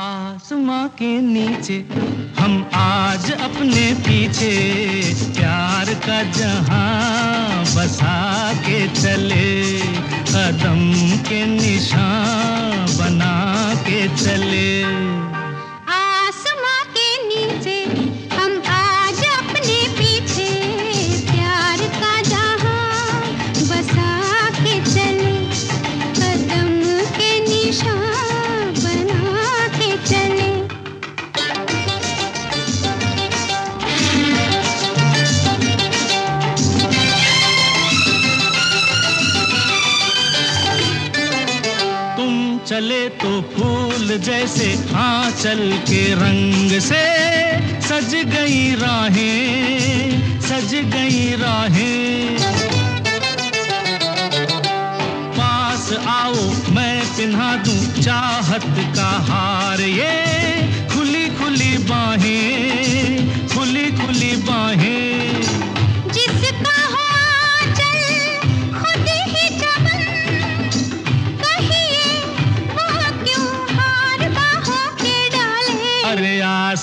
आसमां के नीचे, हम आज अपने पीछे। प्यार का जहाँ बसा के चले, कदम के निशान बना के चले। तो फूल जैसे आंचल के रंग से सज गई राहें, सज गई राहें। पास आओ, मैं पिन्हा दूँ चाहत का हार ये खुली खुली बाहें खुली खुली बाहें।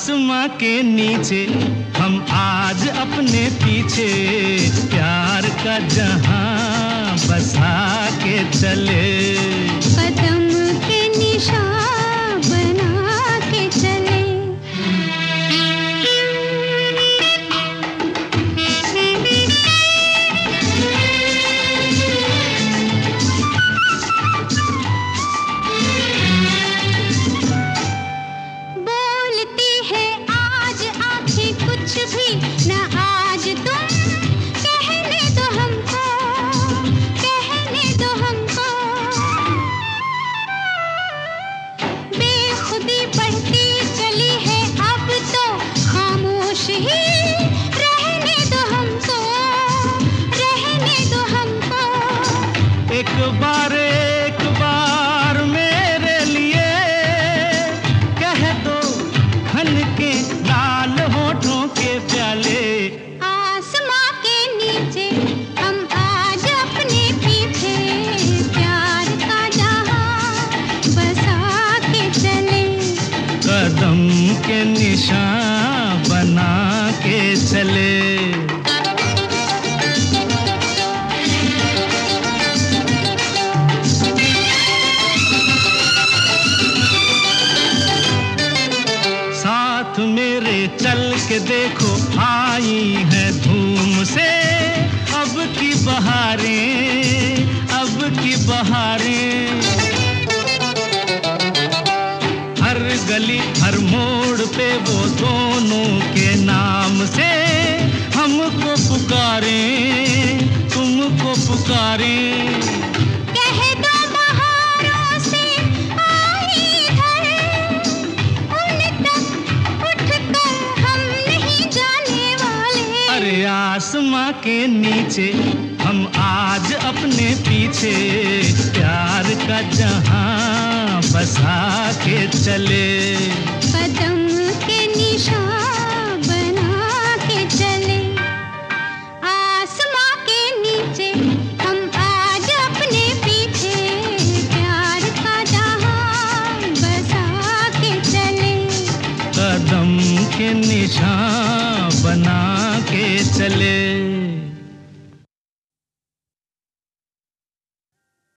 आसमां के नीचे हम आज अपने पीछे। प्यार का जहाँ बसा के चले। कदम के निशान बना के चले। साथ मेरे चल के देखो, आई है धूम से। अब की बहारें, अब की बहारें। वो दोनों के नाम से हमको पुकारे तुमको पुकारे। आसमां के नीचे हम आज अपने पीछे प्यार का जहाँ बसा के चले कदम के निशान बना के चले आसमां के नीचे हम आज अपने पीछे प्यार का जहाँ बसा के चले। कदम के निशान बना के चले।